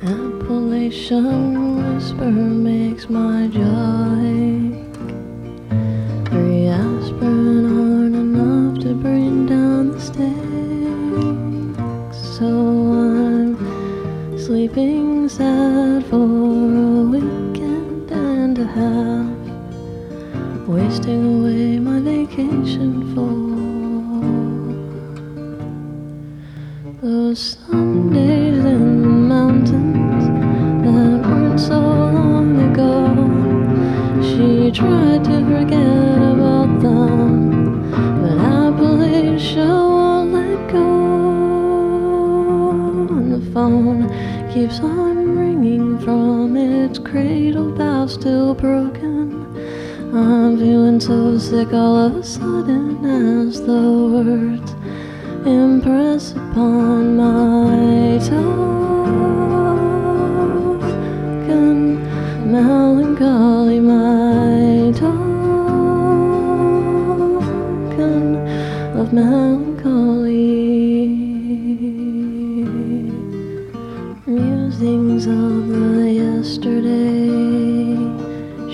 Appalachian whisper makes my jaw ache. Three aspirin aren't enough to bring down the stakes. So I'm sleeping sad for a weekend and a half, wasting away my vacation for those Sundays tried to forget about them, but Appalachia won't let go. And the phone keeps on ringing from its cradle bow still broken. I'm feeling so sick all of a sudden as the words impress upon my melancholy, my token of melancholy. Musings of the yesterday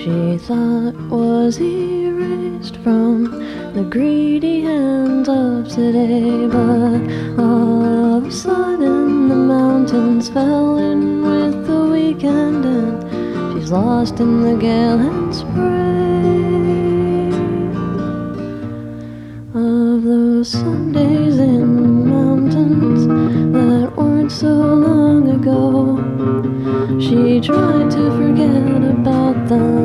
she thought was erased from the greedy hands of today, but all of a sudden the mountains fell in with the weekend, lost in the gale and spray of those Sundays in mountains that weren't so long ago. She tried to forget about them,